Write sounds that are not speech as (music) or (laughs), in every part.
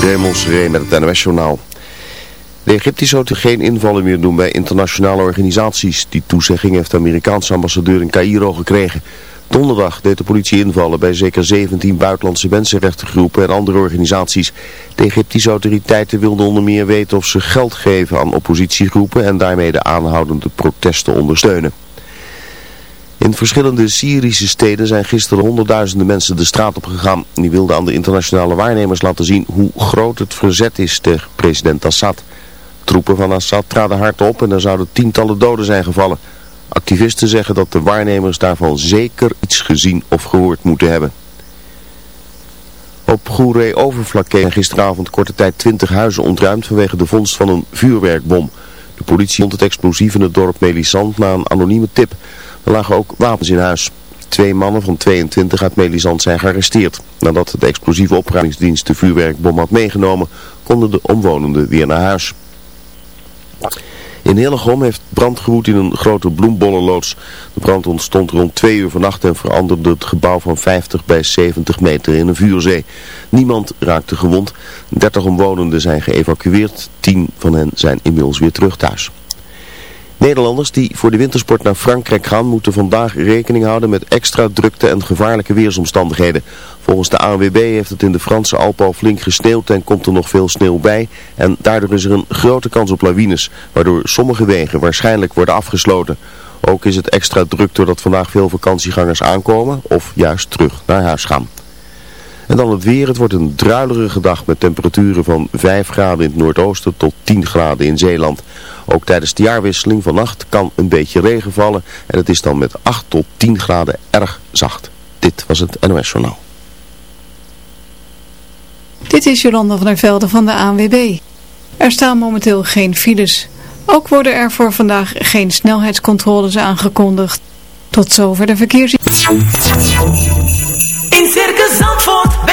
Raymond Seré met het NOS-journaal. De Egyptische geen invallen meer doen bij internationale organisaties. Die toezegging heeft de Amerikaanse ambassadeur in Cairo gekregen. Donderdag deed de politie invallen bij zeker 17 buitenlandse mensenrechtengroepen en andere organisaties. De Egyptische autoriteiten wilden onder meer weten of ze geld geven aan oppositiegroepen en daarmee de aanhoudende protesten ondersteunen. In verschillende Syrische steden zijn gisteren honderdduizenden mensen de straat op gegaan. Die wilden aan de internationale waarnemers laten zien hoe groot het verzet is tegen president Assad. Troepen van Assad traden hard op en er zouden tientallen doden zijn gevallen. Activisten zeggen dat de waarnemers daarvan zeker iets gezien of gehoord moeten hebben. Op Goeree Overflakke zijn gisteravond korte tijd 20 huizen ontruimd vanwege de vondst van een vuurwerkbom. De politie vond het explosief in het dorp Melisand na een anonieme tip. Er lagen ook wapens in huis. Twee mannen van 22 uit Melisand zijn gearresteerd. Nadat de explosieve opruimingsdienst de vuurwerkbom had meegenomen, konden de omwonenden weer naar huis. In Hillegom heeft brand gewoed in een grote bloembollenloods. De brand ontstond rond twee uur vannacht en veranderde het gebouw van 50 bij 70 meter in een vuurzee. Niemand raakte gewond. 30 omwonenden zijn geëvacueerd. 10 van hen zijn inmiddels weer terug thuis. Nederlanders die voor de wintersport naar Frankrijk gaan moeten vandaag rekening houden met extra drukte en gevaarlijke weersomstandigheden. Volgens de ANWB heeft het in de Franse Alpen al flink gesneeuwd en komt er nog veel sneeuw bij. En daardoor is er een grote kans op lawines, waardoor sommige wegen waarschijnlijk worden afgesloten. Ook is het extra druk doordat vandaag veel vakantiegangers aankomen of juist terug naar huis gaan. En dan het weer. Het wordt een druilerige dag met temperaturen van 5 graden in het noordoosten tot 10 graden in Zeeland. Ook tijdens de jaarwisseling vannacht kan een beetje regen vallen en het is dan met 8 tot 10 graden erg zacht. Dit was het NOS Journaal. Dit is Jolanda van der Velde van de ANWB. Er staan momenteel geen files. Ook worden er voor vandaag geen snelheidscontroles aangekondigd. Tot zover de verkeers...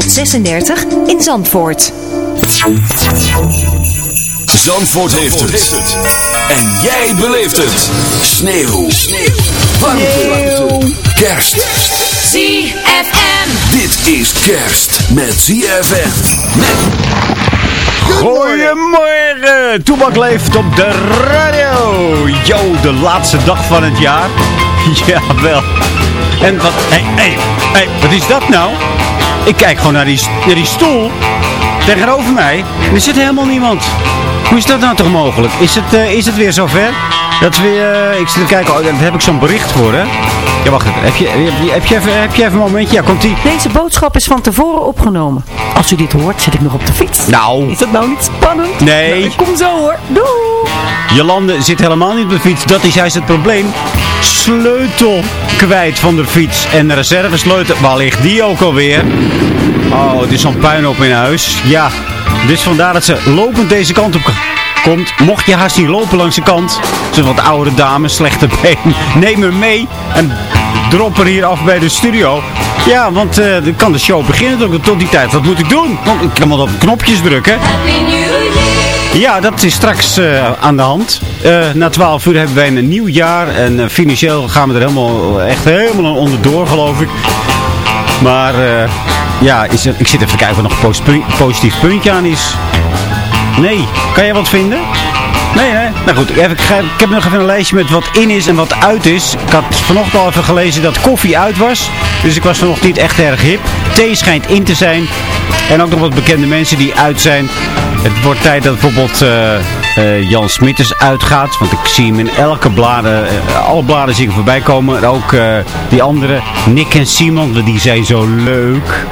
36 in Zandvoort. Zandvoort, heeft, het. En jij beleeft het. Sneeuw. Sneeuw. Warmte. Warmte. Kerst. ZFM. Dit is kerst met ZFM. Met... Goedemorgen, Toebak leeft op de radio. Yo, de laatste dag van het jaar. (laughs) Jawel. En wat, hé, hé, hé, wat is dat nou? Ik kijk gewoon naar die, die stoel tegenover mij. Er zit helemaal niemand. Hoe is dat nou toch mogelijk? Is het, uh, is het weer zover? Dat we, uh, ik zit te kijken, oh, daar heb ik zo'n bericht voor, hè? Ja, wacht even. Heb je, heb, je, heb, je even, heb je even een momentje? Ja, komt ie. Deze boodschap is van tevoren opgenomen. Als u dit hoort, zit ik nog op de fiets. Nou. Is dat nou niet spannend? Nee. Nou, kom zo hoor. Doei. Jolande zit helemaal niet op de fiets. Dat is juist het probleem. Sleutel kwijt van de fiets. En de reservesleutel, waar ligt die ook alweer? Oh, het is zo'n puinhoop in huis. Ja, dus vandaar dat ze lopend deze kant op komt. Mocht je haast niet lopen langs de kant. Ze wat oude dame, slechte been. (laughs) Neem hem mee en drop er hier af bij de studio. Ja, want uh, dan kan de show beginnen tot, die tijd. Wat moet ik doen? Want ik kan wel op knopjes drukken. Ja, dat is straks eh, aan de hand. Eh, na 12 uur hebben wij een nieuw jaar. En eh, financieel gaan we er helemaal, echt helemaal onderdoor, geloof ik. Maar eh, ja, is ik zit even kijken of er nog een posi- positief puntje aan is. Nee, kan jij wat vinden? Nee, hè? Nou goed, ik, heb nog even een lijstje met wat in is en wat uit is. Ik had vanochtend al even gelezen dat koffie uit was. Dus ik was vanochtend niet echt erg hip. Thee schijnt in te zijn. En ook nog wat bekende mensen die uit zijn. Het wordt tijd dat bijvoorbeeld eh, Jan Smitters uitgaat. Want ik zie hem in elke bladen, eh, alle bladen zie ik voorbij komen. En ook die andere, Nick en Simon, die zijn zo leuk.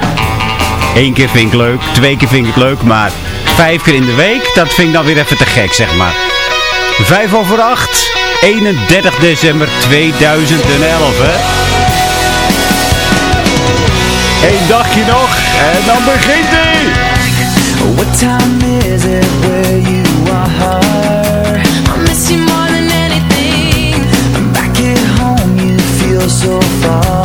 Eén keer vind ik leuk, twee keer vind ik leuk, maar vijf keer in de week, dat vind ik dan weer even te gek, zeg maar. Vijf over acht, 31 december 2011, hè. Eén dagje nog en dan begint hij. What time is it where you are? I miss you more than anything. Back at home, you feel so far.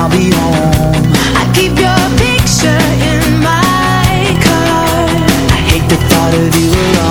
I'll be home. I keep your picture in my car. I hate the thought of you alone.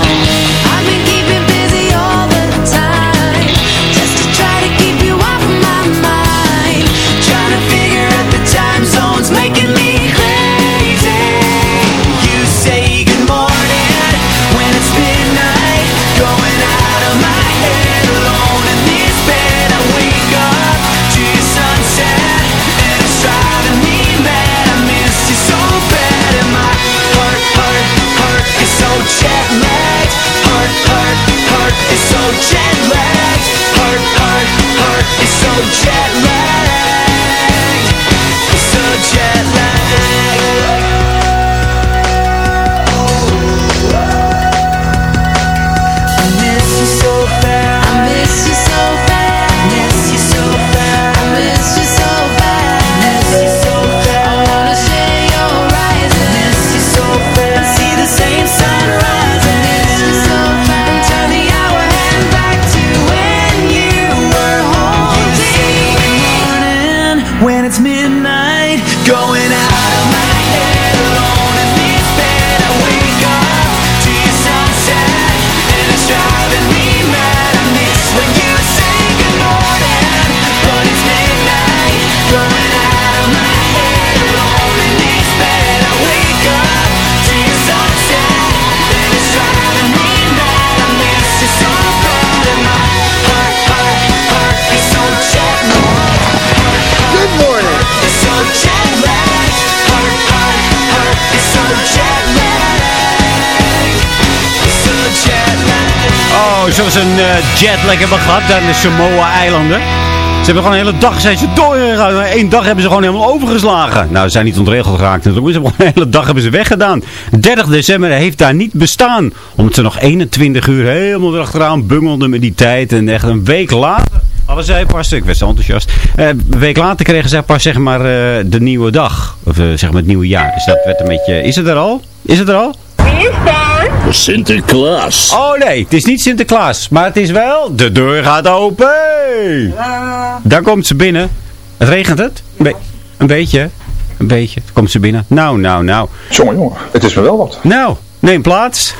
Zoals een eh, jetlag hebben gehad daar in de Samoa-eilanden. Ze hebben gewoon een hele dag zijn ze doorgegaan. Eén dag hebben ze gewoon helemaal overgeslagen. Nou, ze zijn niet ontregeld geraakt Ze hebben gewoon een hele dag hebben ze weggedaan. 30 december heeft daar niet bestaan. Omdat ze nog 21 uur helemaal erachteraan bungelden met die tijd. En echt een week later hadden zij pas, ik werd zo enthousiast. Eh, een week later kregen zij pas zeg maar eh, de nieuwe dag. Of eh, zeg maar het nieuwe jaar. Dus dat werd een beetje... Is het er al? Is het er al? Sinterklaas. Oh nee, het is niet Sinterklaas. Maar het is wel... De deur gaat open. Daar komt ze binnen. Het regent het? Een, be- een beetje. Een beetje. Komt ze binnen. Nou, nou, nou. Jongen, jongen, het is me wel wat. Nou, neem plaats.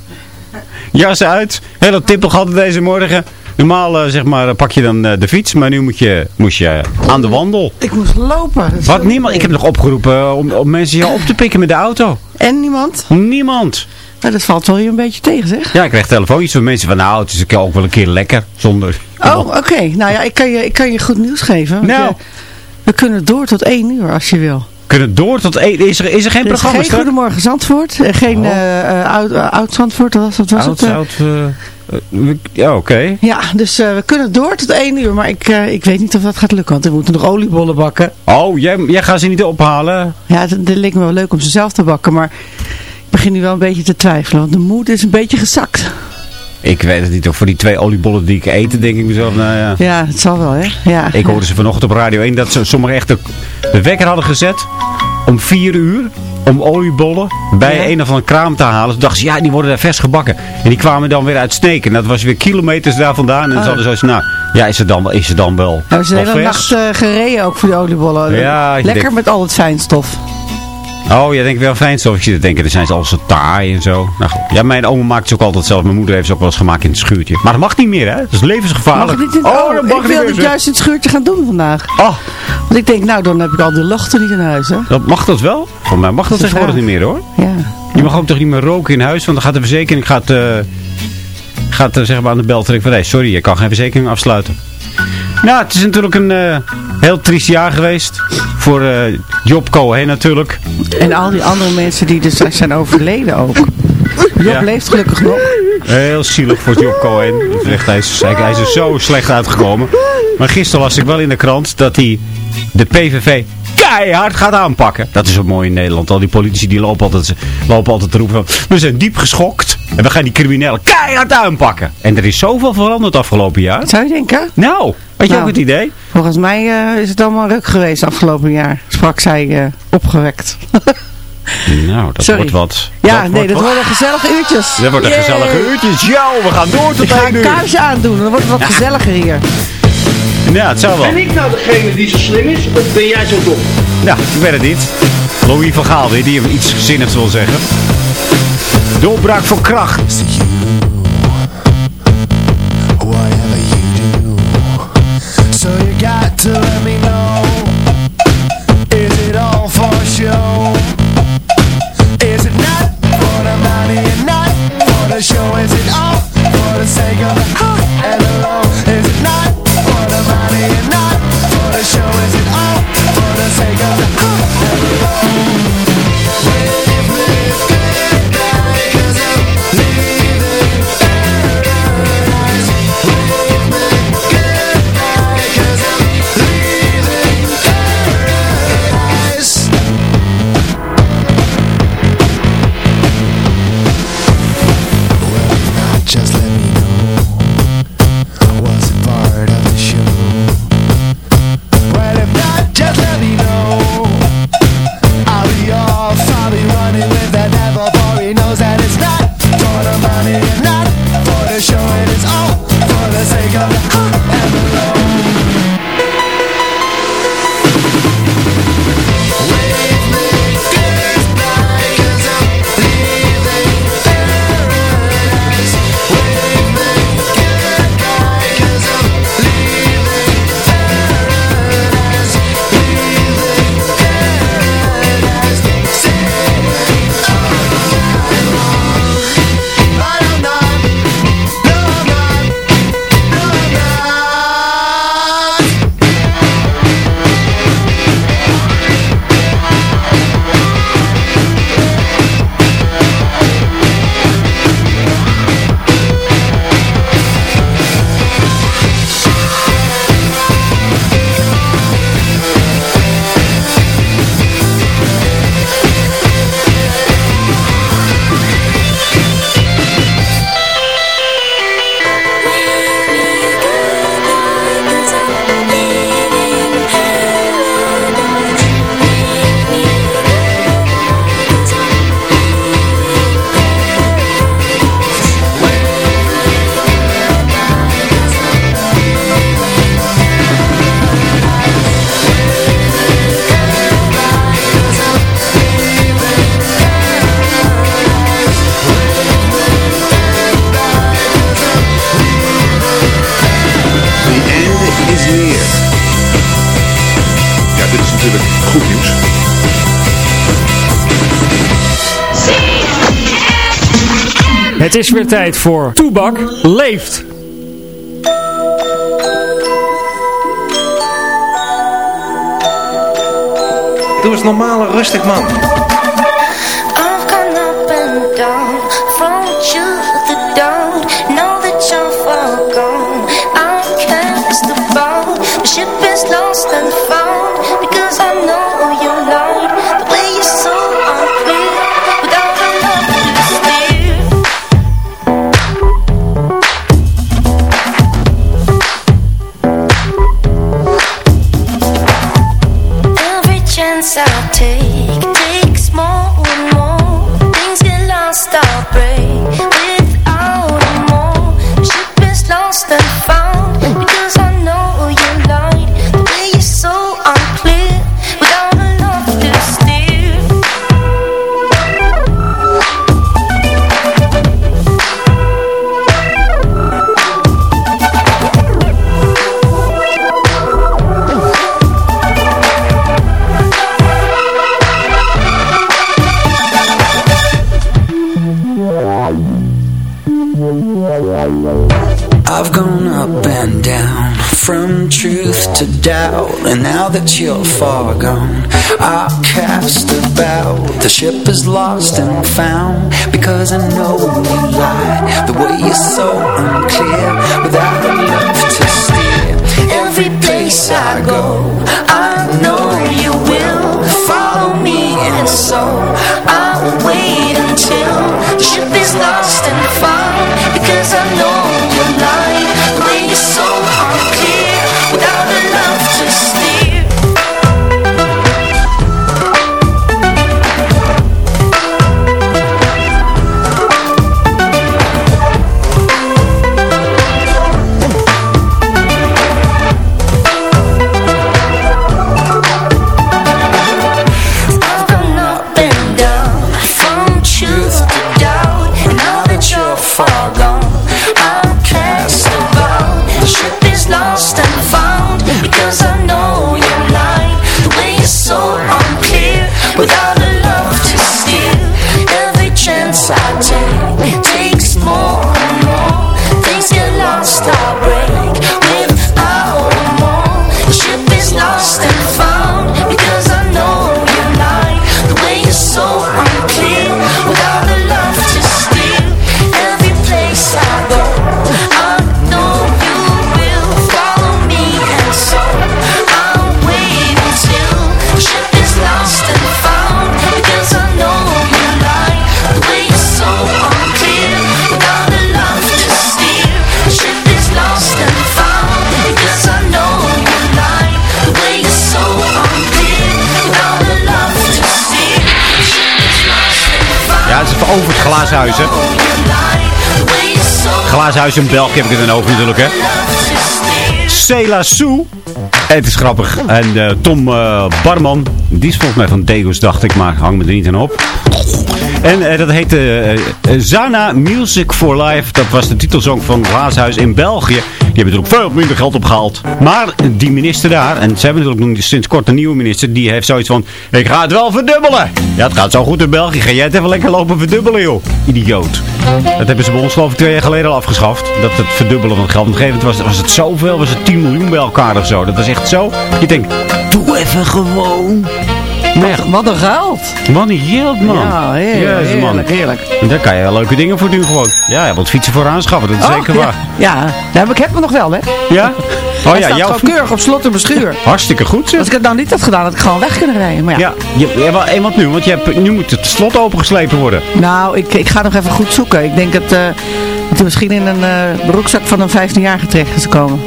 (laughs) Jas uit. Hele tippel gehad deze morgen. Normaal eh, zeg maar, pak je dan eh, de fiets. Maar nu moet je, moest je aan de wandel. Ik moest lopen. Wat niemand. Ik heb nog opgeroepen om, om mensen jou op te pikken met de auto. En niemand? Niemand. Nou, dat valt wel hier een beetje tegen, zeg. Ja, ik kreeg telefoontjes van mensen van nou, het is ook wel een keer lekker zonder... Oh, oké. Nou ja, ik kan, je, ik kan je goed nieuws geven. Nou. je- We kunnen door tot één uur als je wil. Kunnen door tot één. Is er, is er geen Er is programma? geen Goedemorgen Zandvoort. en Geen Oh. eh, eh, oud, eh, oud Zandvoort, was, wat was Oud, het? eh? oud, eh, eh, ja, oké. Ja, dus eh, we kunnen door tot één uur. Maar ik, eh, ik weet niet of dat gaat lukken. Want we moeten nog oliebollen bakken. Oh, jij, jij gaat ze niet ophalen? Ja, het, het leek me wel leuk om ze zelf te bakken. Maar begin nu wel een beetje te twijfelen. Want de moed is een beetje gezakt. Ik weet het niet. Of voor die twee oliebollen die ik eet, denk ik mezelf, nou ja. Ja, het zal wel, hè? Ja. Ik hoorde ze vanochtend op Radio 1 dat ze sommigen echt de, de wekker hadden gezet om 4 uur om oliebollen bij Ja. een of andere kraam te halen. Toen dachten ze, ja, die worden daar vers gebakken. En die kwamen dan weer uit. En dat was weer kilometers daar vandaan. En dan Oh. hadden ze zoiets, nou, ja, is het dan, wel- is het dan wel Nou, ze hebben nacht eh, gereden ook voor die oliebollen. Ja, Lekker denkt- met al het fijnstof. Oh, jij denkt wel fijnstof. Ik denken, dan zijn ze al zo taai en zo. Nou goed. Ja, mijn oma maakt ze ook altijd zelf. Mijn moeder heeft ze ook wel eens gemaakt in het schuurtje. Maar dat mag niet meer, hè? Dat is Mag levensgevaarlijk. niet in, oh, oh, dat mag ik niet wilde meer. het juist in het schuurtje gaan doen vandaag. Oh, Want ik denk, nou, dan heb ik al die luchten niet in huis, hè? dat mag dat wel? Voor mij mag dat tegenwoordig niet meer, hoor. Ja. Je mag ook toch niet meer roken in huis, want dan gaat de verzekering gaat, eh, gaat eh, zeg maar aan de bel trekken van sorry, je kan geen verzekering afsluiten. Nou, het is natuurlijk een eh, heel triest jaar geweest voor eh, Job Cohen natuurlijk. En al die andere mensen die dus zijn overleden ook. Job Ja. leeft gelukkig nog. Heel zielig voor Job Cohen. Echt, Hij is, hij, is er zo slecht uitgekomen. Maar gisteren las ik wel in de krant dat hij de PVV keihard gaat aanpakken. Dat is ook mooi in Nederland. Al die politici die lopen altijd, lopen altijd te roepen van... We zijn diep geschokt en we gaan die criminelen keihard aanpakken. En er is zoveel veranderd afgelopen jaar. Zou je denken? Nou, had je Nou. ook het idee? Volgens mij eh, is het allemaal ruk geweest afgelopen jaar. Sprak zij eh, opgewekt. (laughs) Nou, dat Sorry. wordt wat. ja, nee, wordt dat wat. worden gezellige uurtjes. Dat wordt een gezellige uurtjes. Ja, we gaan door Ik tot ga één een uur. kaarsje aandoen, dan wordt het wat gezelliger hier. Ja, het zou wel. Ben ik nou degene die zo slim is, of ben jij zo dom? Ja, ik weet het niet. Louis van Gaal weer, die iets zinnigs wil zeggen. Doorbraak voor kracht. So you got to let me know. is weer tijd voor Toebak Leeft. Doe eens normale rustig man. That you're far gone, I cast about. The ship is lost and found because I know you lie. The way you're so unclear without a love to steer. Every place I go, I Glazenhuis in België heb ik het dan over natuurlijk, hè. Cela Sue. Het is grappig. En eh, Tom eh, Barman, die is volgens mij van Deus, dacht ik, maar hang me er niet aan op. En eh, dat heette Zana Music for Life. Dat was de titelsong van Glazenhuis in België. Die hebben natuurlijk veel minder geld opgehaald. Maar die minister daar, en ze hebben natuurlijk nu sinds kort een nieuwe minister, die heeft zoiets van, ik ga het wel verdubbelen. Ja, het gaat zo goed in België. Ga jij het even lekker lopen verdubbelen, joh. Idioot. Dat hebben ze bij ons geloof ik twee jaar geleden al afgeschaft. Dat het verdubbelen van het geld. Op een gegeven moment was, was het zoveel, was het 10 miljoen bij elkaar of zo. Dat was echt zo. Je denkt, doe even gewoon. Wat een geld. wat een geld, man. Ja, heerlijk, man. heerlijk, heerlijk. En daar kan je leuke dingen voor doen gewoon. Ja, je wilt fietsen voor aanschaffen, dat is Oh, zeker ja. waar. Ja, nou, ik heb me nog wel, hè. Ja? Oh Hij ja, jouw gewoon keurig op slot in mijn schuur. Hartstikke goed zeg. Als ik het nou niet had gedaan, had ik gewoon weg kunnen rijden. Maar ja. Ja, je, wel- en wat nu? Want je hebt, nu moet het slot opengeslepen worden. Nou, ik, ik ga nog even goed zoeken. Ik denk dat het misschien in een eh broekzak van een 15-jarige terecht is gekomen.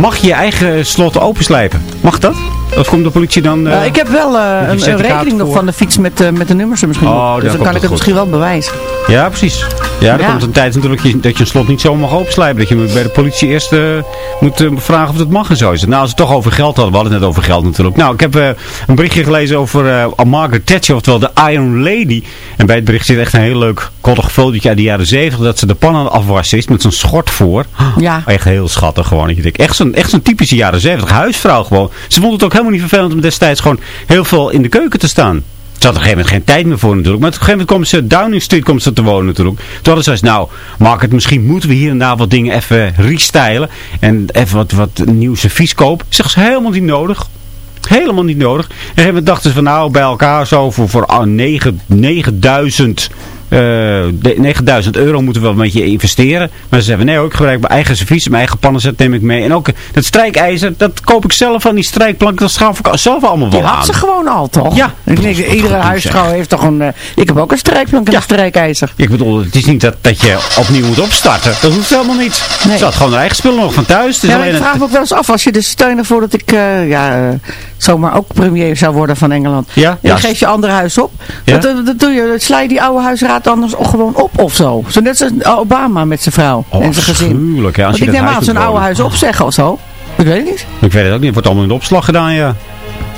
Mag je je eigen slot openslijpen? Mag dat? Of komt de politie dan... eh, Eh, ik heb wel eh, een, een rekening nog van de fiets met, eh, met de nummers er misschien Oh, op. Dus dan kan ik het goed. misschien wel bewijzen. Ja, precies. Ja, er Ja. komt een tijd natuurlijk dat je, dat je een slot niet zo mag openslijpen. Dat je bij de politie eerst eh, moet eh, vragen of dat mag en zo is het. Nou, als we het toch over geld hadden, we hadden het net over geld natuurlijk. Nou, ik heb eh, een berichtje gelezen over Margaret Thatcher, oftewel de Iron Lady. En bij het bericht zit echt een heel leuk koddig fotootje uit de jaren 70 dat ze de pannen aan het afwassen is met zo'n schort voor. Ja. Echt heel schattig gewoon. Dat je denkt, echt zo'n echt zo'n typische jaren 70 huisvrouw gewoon. Ze vond het ook helemaal niet vervelend om destijds gewoon heel veel in de keuken te staan. Ze had op een gegeven moment geen tijd meer voor natuurlijk. Maar op een gegeven moment komt ze, Downing Street komt ze te wonen natuurlijk. Toen hadden ze gezegd, nou Margaret, misschien moeten we hier en daar wat dingen even restylen. En even wat, wat nieuw servies kopen. Zegt ze helemaal niet nodig. helemaal niet nodig. En op een gegeven moment dachten ze van nou bij elkaar zo voor, voor ah, 9 9000 eh, de- 9000 euro moeten we wel met je investeren. Maar ze zeggen, nee hoor, ik gebruik mijn eigen servies, mijn eigen pannenzet neem ik mee. En ook eh, dat strijkijzer, dat koop ik zelf van die strijkplank, dat schaf ik zelf allemaal wel Die aan. had ze gewoon al, toch? Ja. Ik denk, iedere huisvrouw heeft toch een... eh, ik heb ook een strijkplank en een strijkijzer. Ik bedoel, het is niet dat, dat je opnieuw moet opstarten. Dat hoeft helemaal niet. Nee. Ze had gewoon haar eigen spullen nog van thuis. Ja, ik vraag me ook wel eens af, als je dus steunen voordat ik eh, ja, eh, zomaar ook premier zou worden van Engeland. Ja? En dan geef je ander huis op. Ja? Dat, dat, doe je, dat sla je die oude huisraad anders gewoon op of zo. Zo net als Obama met zijn vrouw Oh, en zijn gezin. hè, als Want je ik neem aan zo'n oude wonen. huis opzeggen of zo. Ik weet het niet. Ik weet het ook niet. Het wordt allemaal in de opslag gedaan, ja.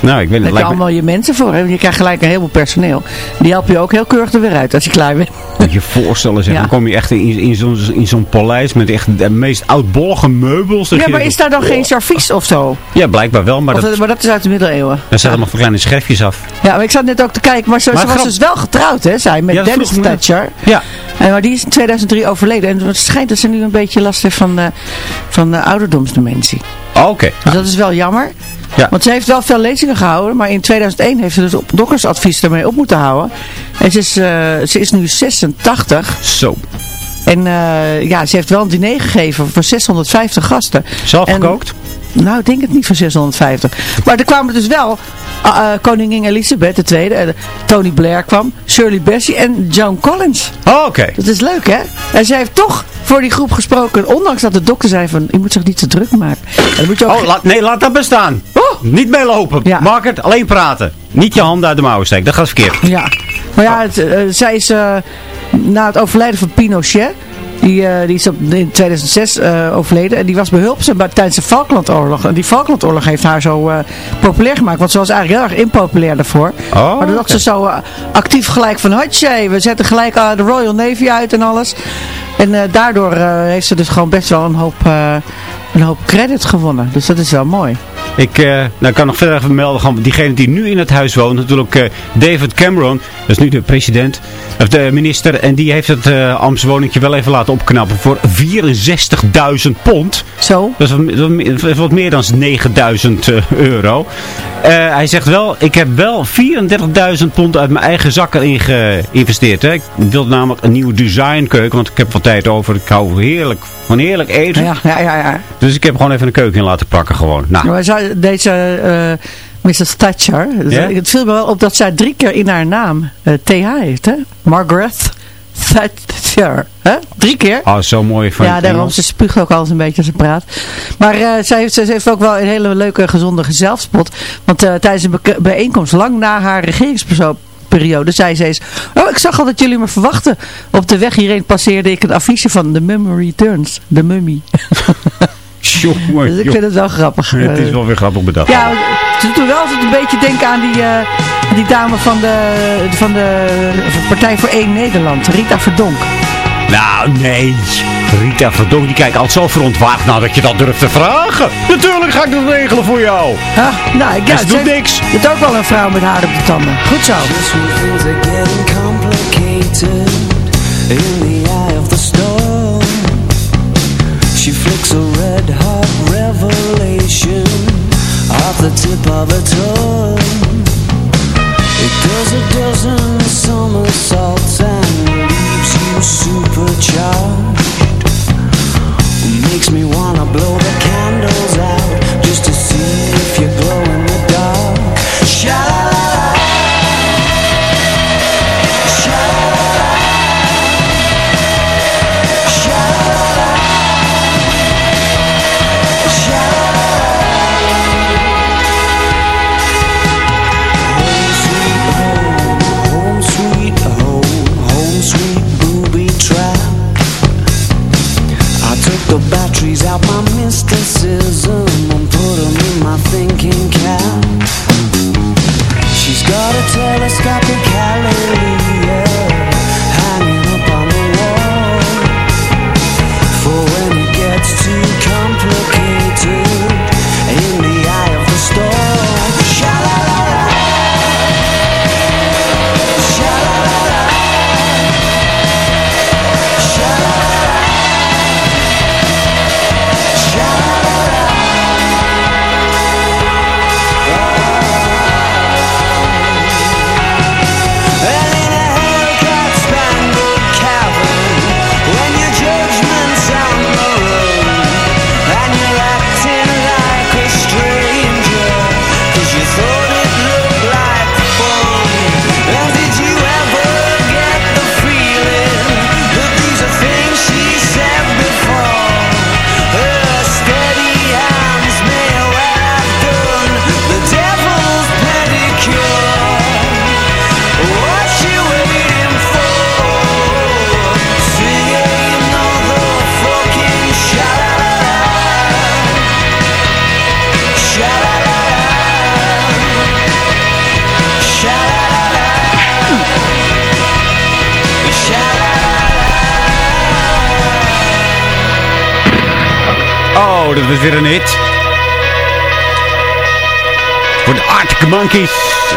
Nou, ik weet het. Daar heb je me- allemaal je mensen voor. Hè? Je krijgt gelijk een heleboel personeel. Die help je ook heel keurig er weer uit als je klaar bent. Moet je voorstellen, zeg. Ja. Dan kom je echt in, in zo'n paleis met echt de meest oudbollige meubels. Ja, maar is daar dan geen servies of zo? Ja, blijkbaar wel, maar dat, dat, maar dat is uit de middeleeuwen. daar zaten allemaal kleine scherfjes af. Ja, maar ik zat net ook te kijken. Maar ze, Maar ze was grap- dus wel getrouwd, hè, zij, met Ja, Dennis. Thatcher. Ja. En, maar die is in 2003 overleden. En het schijnt dat ze nu een beetje last heeft van, eh, van eh, ouderdomsdementie. Oh, Oké. Dus dat is wel jammer. Ja. Want ze heeft wel veel lezingen gehouden. Maar in 2001 heeft ze dus op doktersadvies ermee op moeten houden. En ze is, eh, ze is nu 86. Zo. En eh, ja, ze heeft wel een diner gegeven voor 650 gasten. Zelf En- gekookt? Nou, ik denk het niet voor 650. Maar er kwamen dus wel uh, uh, koningin Elizabeth II, uh, Tony Blair kwam, Shirley Bassey en Joan Collins. Oh, oké. Dat is leuk, hè? En zij heeft toch voor die groep gesproken, ondanks dat de dokter zei van, je moet zich niet te druk maken. En dan moet je ook... Oh, laat, nee, laat dat bestaan. Oh! Niet meelopen. Ja. Margaret, alleen praten. Niet je handen uit de mouwen steken. Dat gaat verkeerd. Ja, maar ja, het, eh, zij is eh, na het overlijden van Pinochet, die, eh, die is op, in 2006 eh, overleden en die was behulpzaam tijdens de Falklandoorlog. En die Falklandoorlog heeft haar zo eh, populair gemaakt, want ze was eigenlijk heel erg impopulair daarvoor. Oh, maar dan dacht ze zo actief gelijk van, hatje, we zetten gelijk de Royal Navy uit en alles. En daardoor heeft ze dus gewoon best wel een hoop, een hoop credit gewonnen. Dus dat is wel mooi. Ik eh, nou, ik kan nog verder even melden. Gewoon, diegene die nu in het huis woont. Natuurlijk eh, David Cameron. Dat is nu de president. Of de minister. En die heeft het uh, woningje wel even laten opknappen. Voor 64.000 pond. Zo. Dat is wat, dat is wat meer dan 9.000 uh, euro. Hij zegt wel. Ik heb wel 34.000 pond uit mijn eigen zak erin geïnvesteerd. Hè. Ik wilde namelijk een nieuwe designkeuken. Want ik heb wat tijd over. Ik hou heerlijk, van heerlijk eten. Ja, ja, ja. ja. Dus ik heb gewoon even een keuken in laten pakken. Gewoon. Nou. Deze uh, Mrs. Thatcher, het viel me wel op dat zij drie keer in haar naam uh, TH heeft, hè? Margaret Thatcher, hè? Drie keer. Oh, zo mooi van Ja, daarom ze spuugt ook alles een beetje als ze praat. Maar uh, zij, heeft, zij heeft ook wel een hele leuke, gezonde zelfspot. Want tijdens een bijeenkomst, lang na haar regeringspersoon periode zei ze eens, oh ik zag al dat jullie me verwachten. Op de weg hierheen passeerde ik het affiche van The Mummy Returns. The Mummy. (laughs) (laughs) Jongen, dus ik vind het wel grappig. Het is wel weer grappig bedacht. Ja, ze doet wel altijd een beetje denken aan die, uh, die dame van de, van de Partij voor Eén Nederland, Rita Verdonk. Nou, nee. Rita Verdonk, die kijkt altijd zo verontwaardigd nou dat je dat durft te vragen. Natuurlijk ga ik dat regelen voor jou. Ah, nou, ik ja, het doet niks. Je hebt ook wel een vrouw met haar op de tanden. Goed zo. She flicks a red hot revelation Off the tip of her tongue. It does a dozen somersaults And leaves you supercharged. Makes me wanna blow the candles out Just to see if you goodbye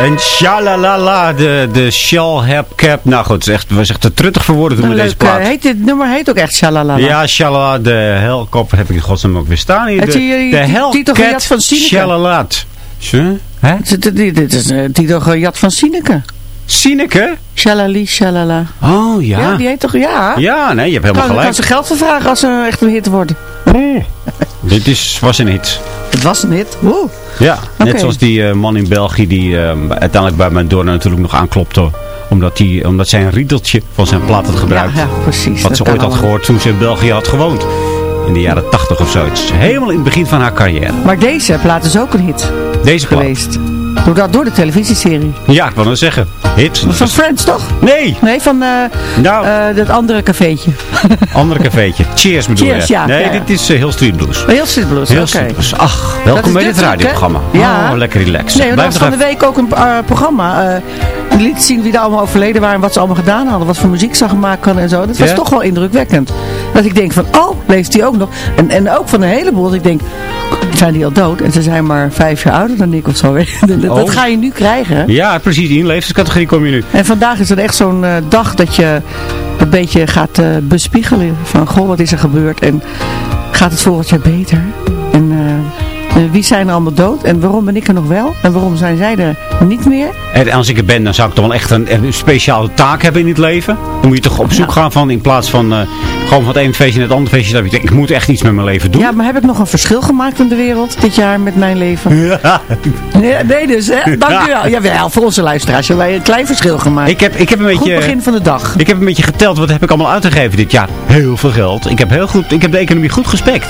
En shalalala, de, de Shall Have Cap. Nou goed, het is echt, was echt te truttig voor woorden toen met deze eh, plaat. heet dit nummer heet ook echt Shalalala. Ja, Shalala, de Hellkop heb ik in godsnaam ook weer staan hier. Heb De, de titel gejat van? Shalalaat. Hè? Dit, dit- is een titel gejat van Sineke. Sineke? Shalali, shalala. Oh ja. Ja, die heet toch, ja. Ja, nee, je hebt helemaal kan, kan gelijk. ze geld voor vragen als ze echt een hit wordt. Dit is, was een hit. Het was een hit. Woe. Ja, net zoals die eh, man in België die eh, uiteindelijk bij Madonna natuurlijk nog aanklopte. Omdat, die, omdat zij een riedeltje van zijn plaat had gebruikt. Ja, ja, precies. Wat ze ooit had gehoord toen ze in België had gewoond. In de jaren 80 of zoiets. Helemaal in het begin van haar carrière. Maar deze plaat is ook een hit Deze plaat. geweest. Door, dat, door de televisieserie. Ja, ik wou net zeggen. Hit. Van Friends, toch? Nee. Nee, van eh, Nou, eh, dat andere cafeetje. (laughs) andere cafeetje. Cheers bedoel Cheers, je? ja, Nee, ja. dit is eh, Hill Street Blues. Heel Street Blues, oké. Ach, welkom bij dit radioprogramma. Ja. Oh, lekker relaxed. Nee, er was van de week ook een eh, programma. eh die liet zien wie er allemaal overleden waren en wat ze allemaal gedaan hadden. Wat voor muziek ze gemaakt hadden en zo. Dat was toch wel indrukwekkend. Dat ik denk van, oh, leeft die ook nog? En, en ook van een heleboel. Dat ik denk, zijn die al dood? En ze zijn maar vijf jaar ouder dan ik of zo. (laughs) dat, Oh. ga je nu krijgen. Ja, precies. In leeftijdscategorie kom je nu. En vandaag is het echt zo'n eh, dag dat je een beetje gaat eh, bespiegelen. Van, goh, wat is er gebeurd? En gaat het volgend jaar beter? Eh, wie zijn er allemaal dood? En waarom ben ik er nog wel? En waarom zijn zij er niet meer? En als ik er ben, dan zou ik toch wel echt een, een speciale taak hebben in het leven. Dan moet je toch op zoek gaan van, in plaats van eh, gewoon van het ene feestje naar het andere feestje. Dat je denkt, ik moet echt iets met mijn leven doen. Ja, maar heb ik nog een verschil gemaakt in de wereld dit jaar met mijn leven? (laughs) Ja. Nee, nee dus, hè? Dank u wel. (laughs) Jawel, voor onze luisteraars hebben wij een klein verschil gemaakt. Ik heb, ik heb een beetje... Goed begin van de dag. Ik heb een beetje geteld, wat heb ik allemaal uitgegeven dit jaar? Heel veel geld. Ik heb, heel goed, ik heb de economie goed gespekt.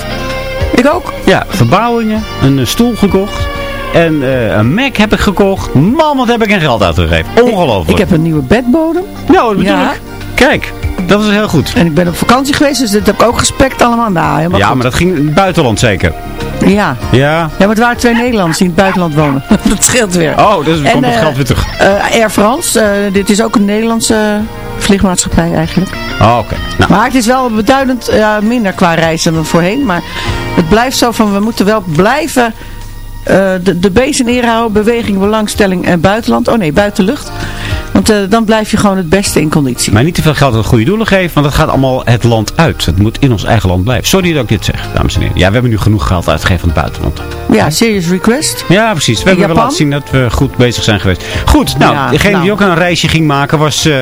Ik ook. Ja, verbouwingen, een eh, stoel gekocht. En eh, een Mac heb ik gekocht. Man, wat heb ik in geld uitgegeven. Ongelooflijk. Ik heb een nieuwe bedbodem. Nou, dat bedoel Ja. ik. Kijk, dat is heel goed. En ik ben op vakantie geweest, dus dit heb ik ook gespekt allemaal. Nou, Ja, goed. maar dat ging in het buitenland zeker. Ja. Ja. Ja, maar het waren twee Nederlanders die in het buitenland wonen. (laughs) dat scheelt weer. Oh, dus komt het eh, geld weer terug. Eh, Air France, eh, dit is ook een Nederlandse vliegmaatschappij eigenlijk. Oh, oké. Nou, Maar het is wel beduidend ja, minder qua reizen dan voorheen. Maar het blijft zo van, we moeten wel blijven eh, de, de in ere houden. Beweging, belangstelling en buitenland. Oh nee, buitenlucht. Want eh, dan blijf je gewoon het beste in conditie. maar niet te veel geld aan goede doelen geven, want dat gaat allemaal het land uit. Het moet in ons eigen land blijven. Sorry dat ik dit zeg, dames en heren. Ja, we hebben nu genoeg geld uitgegeven aan het buitenland. Ja, serious request. Ja, precies. We hebben laten zien dat we goed bezig zijn geweest. Goed, nou, Ja, degene nou. die ook een reisje ging maken was... eh,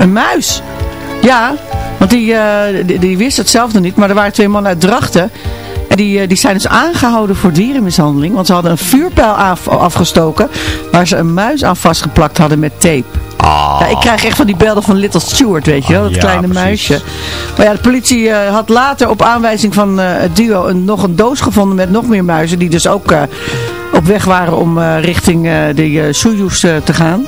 Een muis. Ja, want die, eh, die, die wist het zelf nog niet. Maar er waren twee mannen uit Drachten. En die, eh, die zijn dus aangehouden voor dierenmishandeling. Want ze hadden een vuurpijl af, afgestoken. Waar ze een muis aan vastgeplakt hadden met tape. Ja, ik krijg echt van die beelden van Little Stuart, weet je wel. Dat Ja, kleine precies. muisje. Maar ja, de politie eh, had later op aanwijzing van het duo een, nog een doos gevonden met nog meer muizen. Die dus ook op weg waren om richting de uh, Soyuz te gaan.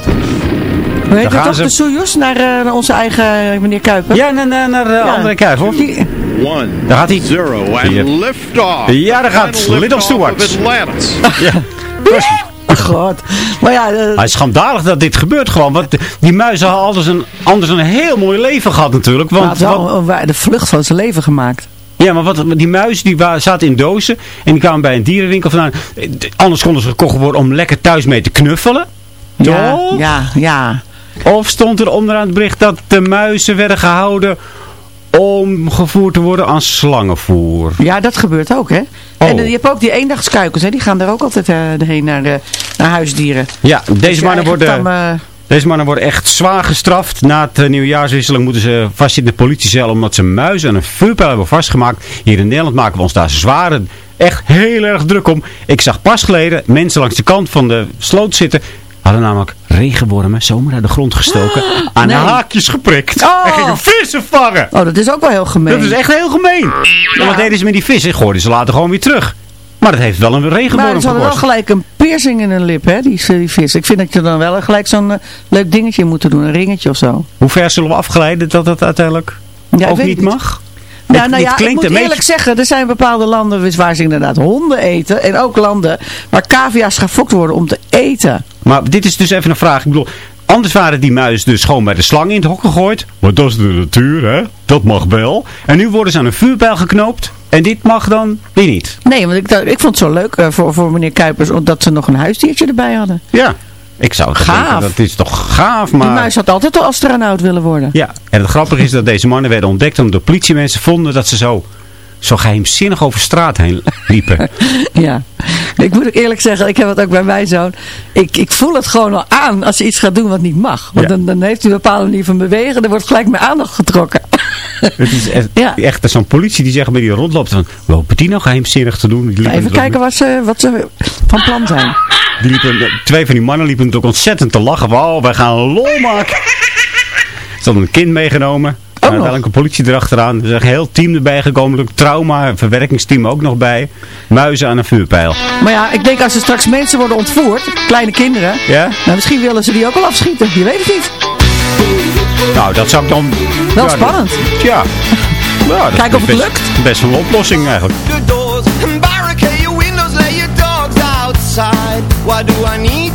Daar het gaan toch? ze- De Soyuz? Naar, eh, naar onze eigen eh, meneer Kuiper? Ja, naar, naar, naar eh, andere Kuip, hoor. Die- One, Daar gaat hij. zero, and Hier. lift off. Ja, daar gaat Little Stewart. of. (laughs) Ja, precies. Oh, God. Maar ja, Het is schandalig dat dit gebeurt gewoon. Want die muizen hadden anders een, anders een heel mooi leven gehad natuurlijk. Want, had wel wat- de vlucht van zijn leven gemaakt. ja, maar wat, die muizen die zaten in dozen. En die kwamen bij een dierenwinkel vandaan. Anders konden ze gekocht worden om lekker thuis mee te knuffelen. Ja, Toch? ja, ja. Of stond er onderaan het bericht dat de muizen werden gehouden om gevoerd te worden aan slangenvoer. Ja, dat gebeurt ook, hè. Oh. En eh, je hebt ook die eendagskuikens, hè. Die gaan daar ook altijd eh, heen naar, de, naar huisdieren. Ja, Dus deze je mannen worden... tamme- Deze mannen worden echt zwaar gestraft. Na het eh, nieuwjaarswisseling moeten ze vastzitten in de politiecel omdat ze muizen en een vuurpijl hebben vastgemaakt. Hier in Nederland maken we ons daar zware, echt heel erg druk om. Ik zag pas geleden mensen langs de kant van de sloot zitten. Hadden namelijk regenwormen zomaar naar de grond gestoken. Aan nee. haakjes geprikt. Oh. En gingen vissen vangen. Oh, dat is ook wel heel gemeen. Dat is echt heel gemeen. En wat deden ze met die vissen? Gooiden ze later gewoon weer terug. Maar dat heeft wel een Maar regenworm ze hadden wel gelijk een piercing in hun lip, hè, die, die vis. Ik vind dat je dan wel gelijk zo'n eh, leuk dingetje in moet doen, een ringetje of zo. Hoe ver zullen we afgeleiden dat dat uiteindelijk Ja, ook niet. mag? Nou het ja, ik moet beetje- eerlijk zeggen, er zijn bepaalde landen dus waar ze inderdaad honden eten. En ook landen waar cavia's gefokt worden om te eten. Maar dit is dus even een vraag. Ik bedoel, anders waren die muizen dus gewoon bij de slang in het hok gegooid. Maar dat is de natuur, hè? Dat mag wel. En nu worden ze aan een vuurpijl geknoopt. En dit mag dan, die niet. Nee, want ik, ik vond het zo leuk eh, voor, voor meneer Kuipers, omdat ze nog een huisdiertje erbij hadden. Ja. Ik zou Gaaf. denken, dat is toch gaaf, maar... Die muis had altijd al astronaut willen worden. Ja, en het grappige is dat deze mannen werden ontdekt omdat de politiemensen vonden dat ze zo, zo geheimzinnig over straat heen liepen. (laughs) Ja, ik moet ook eerlijk zeggen, ik heb het ook bij mijn zoon. Ik, ik voel het gewoon al aan als je iets gaat doen wat niet mag. Want Ja. dan, dan heeft hij een bepaalde manier van bewegen. Er wordt gelijk mijn aandacht getrokken. (laughs) Het is echt, echt zo'n politie die zegt bij die rondloopt van, lopen die nou geheimzinnig te doen? Die Even kijken wat ze, wat ze van plan zijn. Die liepen, twee van die mannen liepen natuurlijk ontzettend te lachen. Oh, wij gaan een lol maken. Ze hadden een kind meegenomen. En uiteindelijk een politie erachteraan. Er is een heel team erbij gekomen. Trauma, een verwerkingsteam ook nog bij. Muizen aan een vuurpijl. Maar ja, ik denk als er straks mensen worden ontvoerd, kleine kinderen. Ja? Nou, misschien willen ze die ook wel afschieten. Je weet het niet. Nou, dat zou ik dan... Wel ja, spannend. dat- ja. ja dat Kijken of is het best- Best wel een oplossing eigenlijk. your doors and barricade your windows, let your dogs outside. Why do I need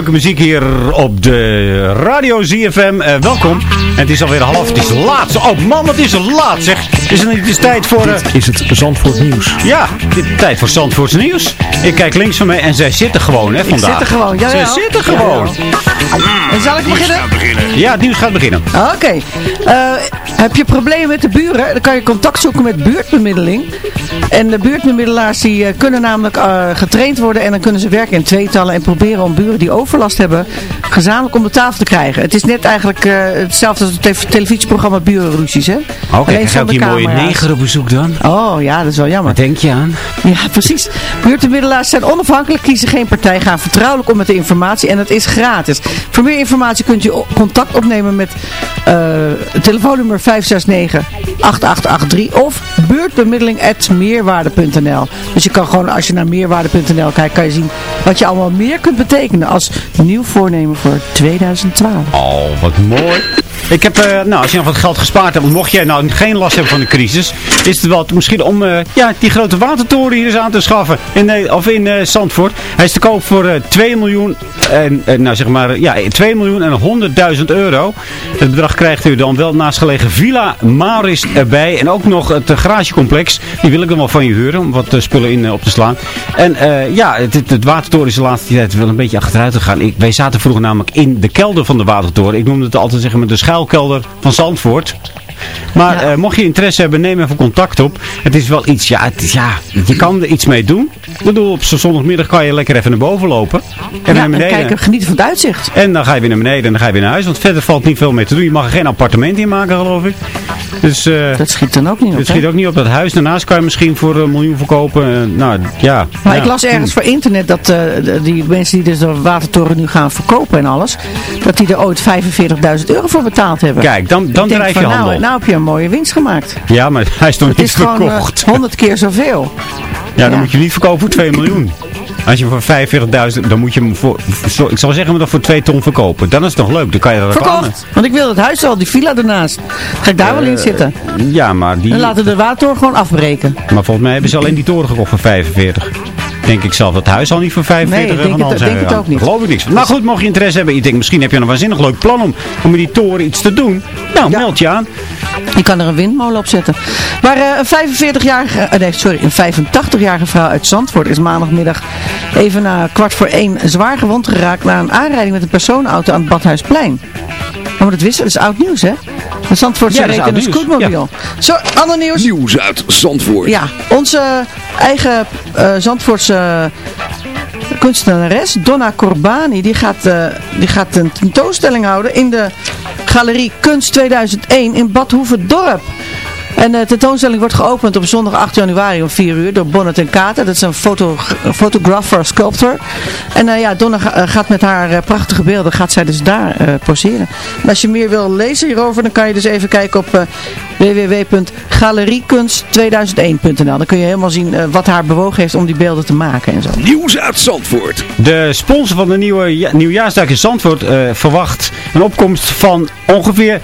leuke muziek hier op de radio ZFM. Eh, welkom. En het is alweer half. Het is laat. Oh man, wat is het laat zeg. Is het niet het is tijd voor... eh, Is het Zandvoort nieuws? Ja, dit is tijd voor Zandvoorts nieuws. Ik kijk links van mij en zij zitten gewoon hè, vandaag. zit er gewoon, Zij jawel. zitten gewoon. En zal ik beginnen? Ja, het nieuws gaat beginnen. Oké. Eh, heb je problemen met de buren? Dan kan je contact zoeken met buurtbemiddeling. En de buurtbemiddelaars die eh, kunnen namelijk eh, getraind worden en dan kunnen ze werken in tweetallen en proberen om buren die overlast hebben gezamenlijk om de tafel te krijgen. Het is net eigenlijk eh, hetzelfde als het te- televisieprogramma Burenruzies, hè? Oké, krijg je mooie neger op bezoek dan? Oh ja, dat is wel jammer. Wat denk je aan? Ja, precies. Buurtbemiddelaars zijn onafhankelijk, kiezen geen partij, gaan vertrouwelijk om met de informatie en het is gratis. Voor meer informatie kunt je contact opnemen met telefoonnummer 569-8883 of buurtbemiddeling.meerwaarde.nl Dus je kan gewoon, als je naar meerwaarde.nl kijkt, kan je zien wat je allemaal meer kunt betekenen als nieuw voornemen voor 2012. Oh, wat mooi. Ik heb, eh, nou, als je nog wat geld gespaard hebt, mocht jij nou geen last hebben van de crisis, is het wat misschien om eh, ja, die grote watertoren hier eens aan te schaffen. In, eh, of in eh, Zandvoort. Hij is te koop voor eh 2 miljoen en, nou zeg maar, ja, 2 miljoen en 100.000 euro. Het bedrag krijgt u dan wel naastgelegen Villa Maris erbij. En ook nog het garagecomplex. Die wil ik dan wel van je huren om wat spullen in op te slaan. En ja, het, het, watertoren is de laatste tijd wel een beetje achteruit gegaan. Ik, wij zaten vroeger namelijk in de kelder van de watertoren. Ik noemde het altijd zeggen met de schuilkelder van Zandvoort. Maar eh, mocht je interesse hebben, neem even contact op. Het is wel iets, ja, het ja je kan er iets mee doen. Ik bedoel, op zo'n zondagmiddag kan je lekker even naar boven lopen. En ja, naar beneden. en kijken, genieten van het uitzicht. En dan ga je weer naar beneden en dan ga je weer naar huis. Want verder valt niet veel mee te doen. Je mag er geen appartement in maken, geloof ik. Dus, eh, dat schiet dan ook niet op. Dat schiet ook niet op. Dat huis daarnaast kan je misschien voor een miljoen verkopen. Eh, nou, ja. Maar ja. ik las ergens voor internet dat die mensen die dus de watertoren nu gaan verkopen en alles, dat die er ooit 45.000 euro voor betaald hebben. Kijk, dan, dan drijf je van, handel. nou, nou heb je een mooie winst gemaakt. Ja, maar (laughs) hij is nog niet is gewoon eh, verkocht. 100 keer zoveel. ja, dan moet je niet verkopen voor 2 miljoen. Als je voor 45.000, dan moet je hem voor, ik zou zeggen, maar dan voor 2 ton verkopen. Dan is het nog leuk, dan kan je reclame. Verkocht. Want ik wil het huis wel, die villa ernaast. Ga ik daar wel in zitten. Ja, maar die... Dan laten we de watertoren gewoon afbreken. Maar volgens mij hebben ze alleen die toren gekocht voor 45. Denk ik zelf. Dat huis al niet voor 45 Nee, ik denk van het- denk het ook niet. Geloof ik niks. van. Nou goed, mocht je interesse hebben. Je denkt, misschien heb je een waanzinnig leuk plan om, om met die toren iets te doen. Nou, meld je aan. Je kan er een windmolen op zetten. Maar eh, een 45-jarige, eh, nee sorry, een 85-jarige vrouw uit Zandvoort is maandagmiddag even na kwart voor één zwaar gewond geraakt na een aanrijding met een personenauto aan het Badhuisplein. Maar dat wisten, dat is oud nieuws hè? De Zandvoortse Ja, een scootmobiel. Zo, ander nieuws. Nieuws uit Zandvoort. Ja, onze eigen eh, Zandvoortse kunstenares Donna Corbani, die gaat, eh, die gaat een tentoonstelling houden in de Galerie Kunst 2001 in Bad Hoeverdorp. En de tentoonstelling wordt geopend op zondag 8 januari om 4 uur door Bonnet en Kater. Dat is een foto, photographer, sculptor. En eh, ja, Donna ga- eh, gaat met haar eh, prachtige beelden, gaat zij dus daar eh, poseren. En als je meer wil lezen hierover, dan kan je dus even kijken op eh, www.galeriekunst2001.nl. Dan kun je helemaal zien eh, wat haar bewogen heeft om die beelden te maken en zo. Nieuws uit Zandvoort. De sponsor van de nieuwe ja, nieuwjaarsdag in Zandvoort eh, verwacht een opkomst van ongeveer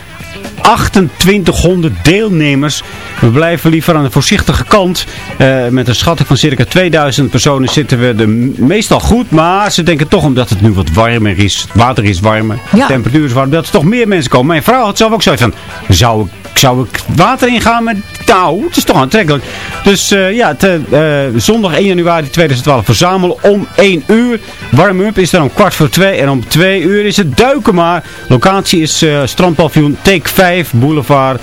2800 deelnemers. We blijven liever aan de voorzichtige kant. Eh, met een schatting van circa 2000 personen zitten we er meestal goed. Maar ze denken toch omdat het nu wat warmer is. Het water is warmer. De temperatuur is warm. Dat er toch meer mensen komen. Mijn vrouw had zelf ook zoiets van. Zou ik, zou ik water ingaan met nou, het is toch aantrekkelijk. Dus eh, ja, te, eh, zondag 1 januari 2012 verzamelen om 1 uur. Warm-up is dan om kwart voor 2 en om 2 uur is het duiken maar. Locatie is eh strandpaviljoen Take 5 Boulevard.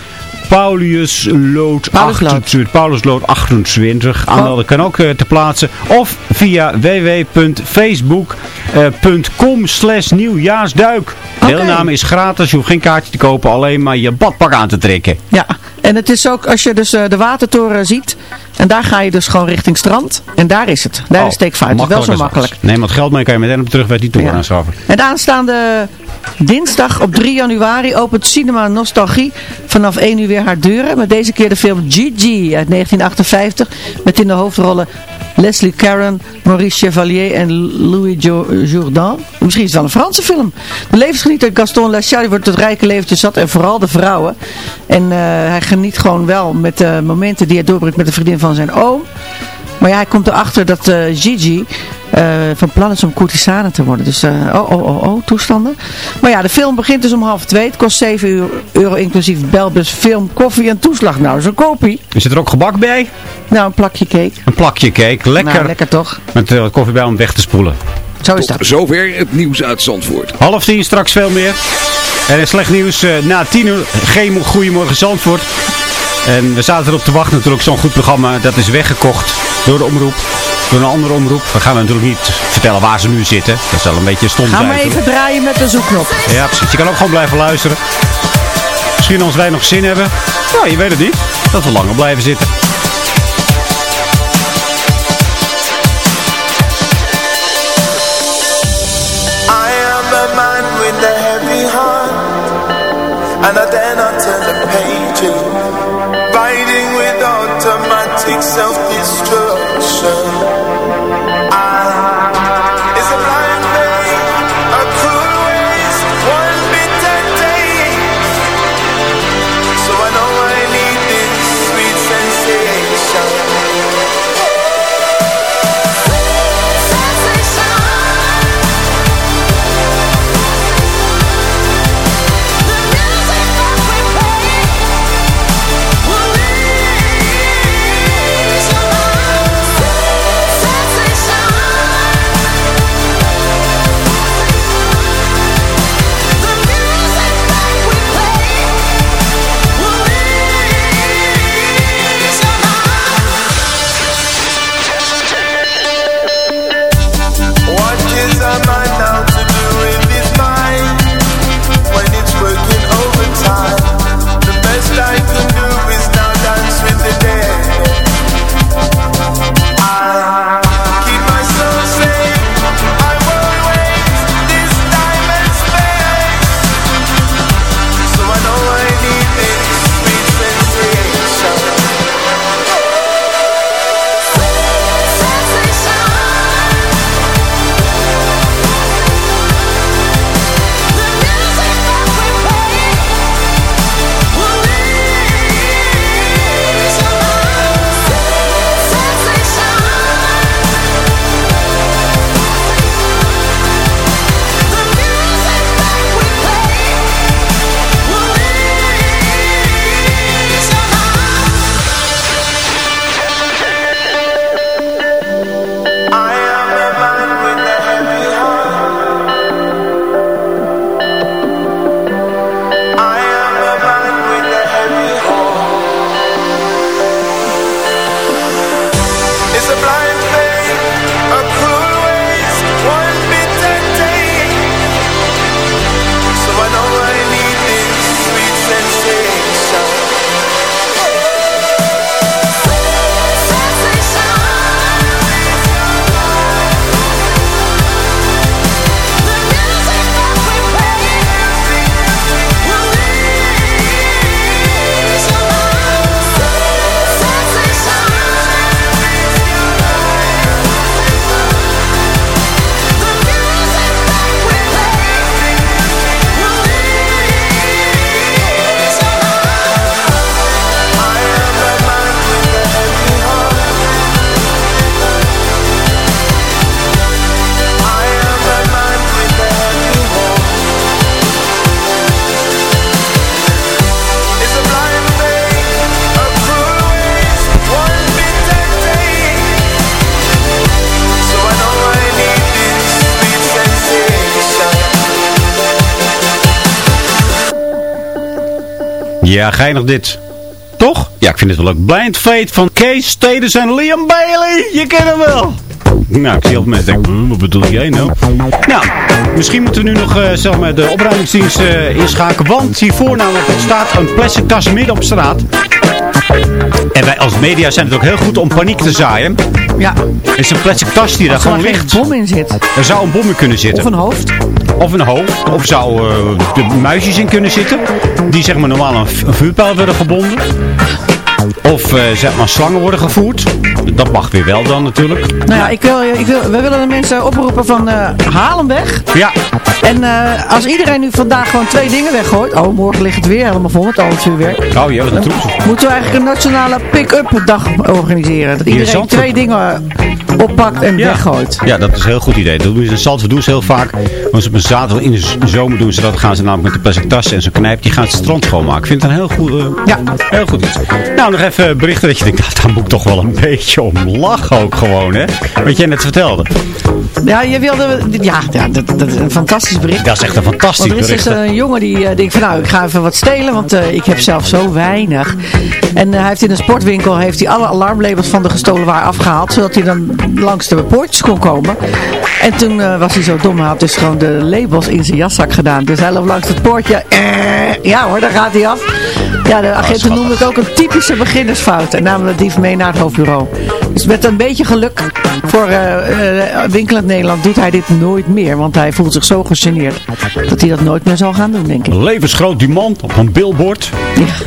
Pauluslood 28. Pauluslood 28. Aanmelden kan ook eh, te plaatsen. Of via www.facebook.com slash nieuwjaarsduik. Deelname is gratis. Je hoeft geen kaartje te kopen. Alleen maar je badpak aan te trekken. Ja, en het is ook als je dus eh, de watertoren ziet. En daar ga je dus gewoon richting strand. En daar is het. Daar Oh, is Take 5. Het is wel zo makkelijk. Neem wat geld mee. Kan je meteen op terug bij die toren aanschaffen. En aanstaande dinsdag op 3 januari opent Cinema Nostalgie vanaf 1 uur weer haar deuren. Met deze keer de film Gigi uit 1958. Met in de hoofdrollen Leslie Caron, Maurice Chevalier en Louis Jo- Jourdan. Misschien is het wel een Franse film. De levensgenieter Gaston Lachard wordt het rijke leventje zat en vooral de vrouwen. En eh, hij geniet gewoon wel met de momenten die hij doorbrengt met de vriendin van zijn oom. Maar ja, hij komt erachter dat eh, Gigi eh, van plan is om courtisane te worden. Dus, eh, oh, oh, oh, oh, toestanden. Maar ja, de film begint dus om half twee. Het kost 7 euro, euro inclusief belbus, film, koffie en toeslag. Nou, zo'n kopie. Zit er ook gebak bij? Nou, een plakje cake. Een plakje cake. Lekker. Nou, lekker toch? Met uh, koffie bij om weg te spoelen. Zo is Tot dat. zover het nieuws uit Zandvoort. Half tien, straks veel meer. Er is slecht nieuws. eh, na tien uur, geen Goedemorgen Zandvoort. En we zaten erop te wachten natuurlijk. Zo'n goed programma, dat is weggekocht door de omroep. Door een andere omroep. We gaan natuurlijk niet vertellen waar ze nu zitten. Dat zal een beetje stom Ga maar even draaien met de zoekknop. Ja, precies. Je kan ook gewoon blijven luisteren. Misschien als wij nog zin hebben. Nou, je weet het niet. Dat we langer blijven zitten. Ja, geinig dit. Toch? Ja, ik vind het wel leuk. Blind Fate van Kees Stedens en Liam Bailey. Je kent hem wel. Nou, ik zie op mensen denken, hm, wat bedoel jij nou? Nou, misschien moeten we nu nog eh, zelf met de opruimingsdienst eh, inschakelen. Want hiervoor namelijk, staat een plastic tas midden op straat. En wij als media zijn het ook heel goed om paniek te zaaien. Ja. Het is een plastic tas die daar er gewoon ligt. bom in zit. Er zou een bom in kunnen zitten. Of een hoofd. Of een hoofd. Of zou eh, de muisjes in kunnen zitten. Die zeg maar normaal aan een vuurpijl worden gebonden. Of eh, zeg maar slangen worden gevoerd. Dat mag weer wel dan natuurlijk. Nou ja, ik wil, ik wil, we willen de mensen oproepen van eh, haal hem weg. Ja. En eh, als iedereen nu vandaag gewoon twee dingen weggooit. Oh, morgen ligt het weer helemaal vol met al het vuurwerk. Oh wat een troep. Moeten we eigenlijk een nationale pick-up dag organiseren. Dat iedereen twee dingen oppakt en weggooit. Ja, dat is een heel goed idee. Dat doen ze in Zandvoort doen ze heel vaak. Want ze op een zaterdag in de zomer doen ze dat. Dan gaan ze namelijk met de plastic tassen en zo'n knijp. Die gaan het strand schoonmaken. Ik vind het een heel goed, eh, ja. heel goed iets. Nou, nog even berichten dat je denkt, nou, daar moet ik toch wel een beetje om lachen ook gewoon, hè. Wat jij net vertelde. Ja, je wilde... Ja, ja dat, dat is een fantastisch bericht. Dat is echt een fantastisch Want er is bericht. dus een jongen die eh, denkt van nou, ik ga even wat stelen, want eh, ik heb zelf zo weinig. En eh, hij heeft in een sportwinkel heeft hij alle alarmlabels van de gestolen waar afgehaald, zodat hij dan langs de poortjes kon komen. En toen eh, was hij zo dom, hij had dus gewoon de labels in zijn jaszak gedaan. Dus hij loopt langs het poortje, eh, ja hoor, daar gaat hij af. Ja, de agenten noemden het ook een typische beginnersfout. En namen de dief mee naar het hoofdbureau. Dus met een beetje geluk voor eh, winkelend Nederland doet hij dit nooit meer. Want hij voelt zich zo gegeneerd dat hij dat nooit meer zal gaan doen, denk ik. Levensgroot die man op een billboard.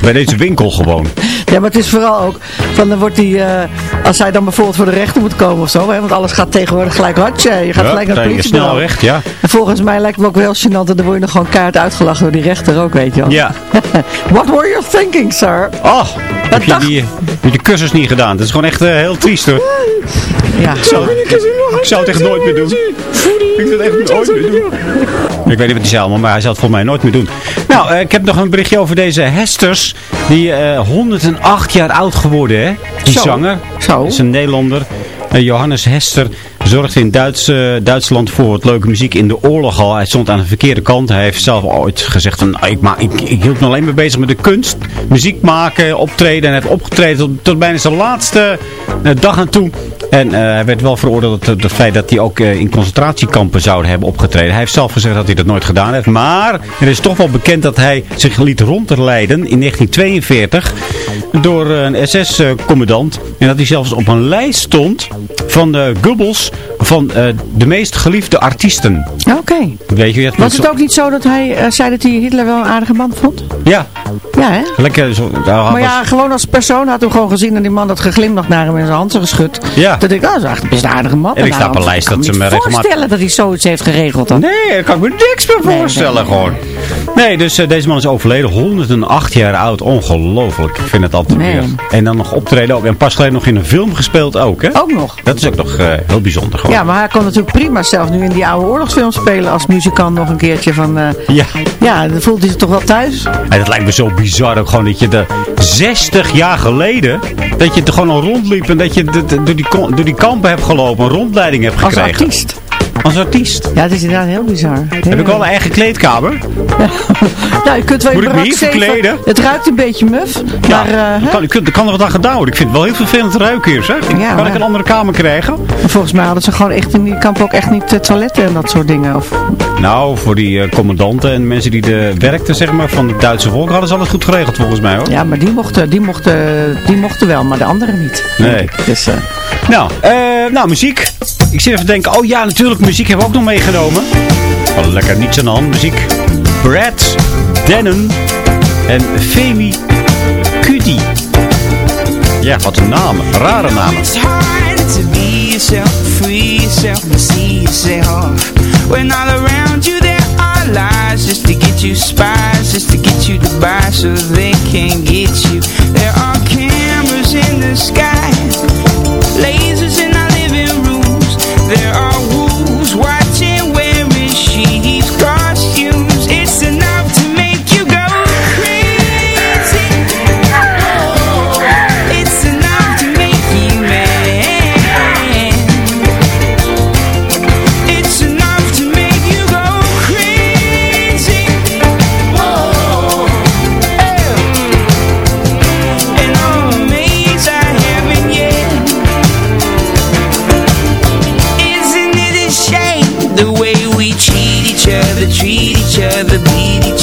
Bij deze winkel gewoon. (laughs) Ja, maar het is vooral ook, van dan wordt hij, eh, als hij dan bijvoorbeeld voor de rechter moet komen of zo, hè, want alles gaat tegenwoordig gelijk hartje, je gaat Ja, gelijk naar je politiebureau. snel recht, ja. En volgens mij lijkt het me ook wel gênant en dan word je nog gewoon kaart uitgelachen door die rechter ook, weet je wel. Ja. (laughs) What were you thinking, sir? Oh, heb je die, heb je de cursus niet gedaan? Dat is gewoon echt eh, heel triest hoor. Ja. Ik zou, ik zou het echt nooit meer doen. Ik zou het echt nooit meer doen. Ik weet niet wat hij zei allemaal, maar hij zou het volgens mij nooit meer doen. Nou, eh, ik heb nog een berichtje over deze Hesters. Die eh 108 jaar oud geworden, hè? Die Zo. zanger. Zo. Dat is een Nederlander. Eh, Johannes Hester zorgde in Duits, eh, Duitsland voor wat leuke muziek in de oorlog al. Hij stond aan de verkeerde kant. Hij heeft zelf ooit gezegd "Ah, ik, ma ik, ik hield me alleen maar bezig met de kunst. Muziek maken, optreden. En hij heeft opgetreden tot, bijna zijn laatste eh, dag aan toe. En eh, hij werd wel veroordeeld tot het feit dat hij ook in concentratiekampen zou hebben opgetreden. Hij heeft zelf gezegd dat hij dat nooit gedaan heeft. Maar er is toch wel bekend dat hij zich liet rondleiden in 1942 door een SS-commandant. En dat hij zelfs op een lijst stond van de Goebbels van eh, de meest geliefde artiesten. Oké. Weet je, dat Was het ook niet zo dat hij eh, zei dat hij Hitler wel een aardige man vond? Ja, Ja, hè? lekker zo. Maar was- ja, gewoon als persoon had hem gewoon gezien en die man had geglimlacht naar hem en zijn handen geschud. Ja. Dat ik, oh, dat is best een aardige man. En ik snap een lijst dat kan ze me regelmatig- voorstellen dat hij zoiets heeft geregeld dan. Nee, daar kan ik me niks meer voorstellen gewoon. Nee, dus eh, deze man is overleden. 108 jaar oud. Ongelooflijk. Ik vind het altijd Man. weer. En dan nog optreden ook. En pas geleden nog in een film gespeeld ook, hè? Ook nog. Dat is ook nog heel bijzonder gewoon. Ja, maar hij kon natuurlijk prima zelf nu in die oude oorlogsfilm spelen als muzikant nog een keertje van... eh, Ja. ja, dan voelt hij zich toch wel thuis. En het lijkt me zo bizar ook gewoon dat je de 60 jaar geleden, dat je er gewoon al rondliep en dat je de- de- door die, door die kampen hebt gelopen, een rondleiding hebt Als gekregen. artiest. Als artiest. Ja, het is inderdaad heel bizar. Heb ik wel een eigen kleedkamer? Ja, (laughs) je kunt wel Moet ik me hier verkleden? Het ruikt een beetje muf, maar... eh, hè? kan, kan, kan er wat aan gedaan worden. Ik vind het wel heel vervelend ruiken hier, zeg. Ja, kan maar- ik een andere kamer krijgen? Maar volgens mij hadden ze gewoon echt in die kamp ook echt niet eh, toiletten en dat soort dingen. Of, Nou, voor die eh, commandanten en mensen die de werkten, zeg maar, van het Duitse volk, hadden ze alles goed geregeld volgens mij, hoor. ja, maar die mochten, die, mochten, die mochten wel, maar de anderen niet. Nee. Dus, Nou, eh, nou, muziek. Ik zit even te denken, oh ja, natuurlijk, muziek hebben we ook nog meegenomen. Wel lekker niets aan de hand, muziek. Brad Dennen en Femi Kuti. Ja, wat een namen. Rare namen. It's hard to be yourself, free yourself, and see yourself. When all around you there are lies, just to get you spies, just to get you to buy, so they can get you. There are cameras in the sky, There are wolves watching, where is she?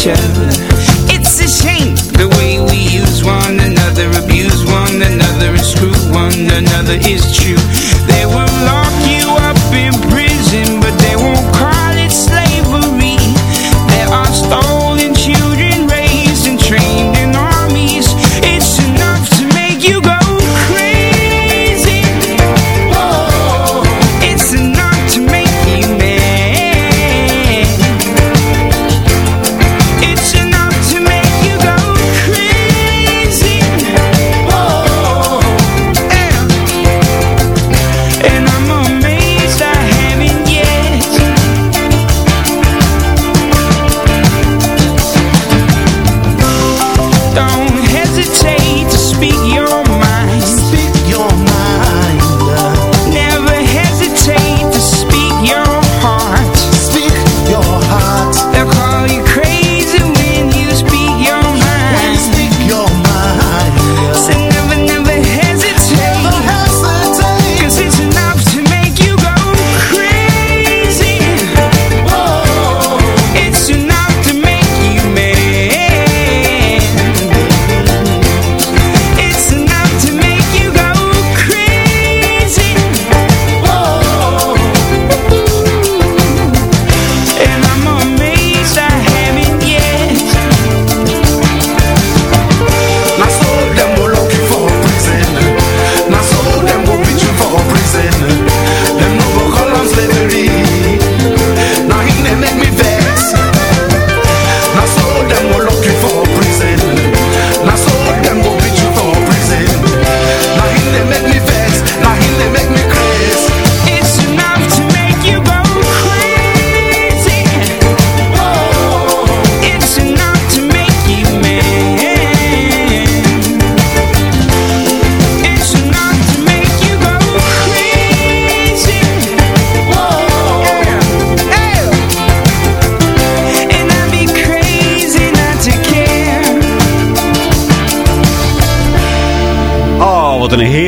It's a shame the way we use one another, abuse one another, and screw one another is true.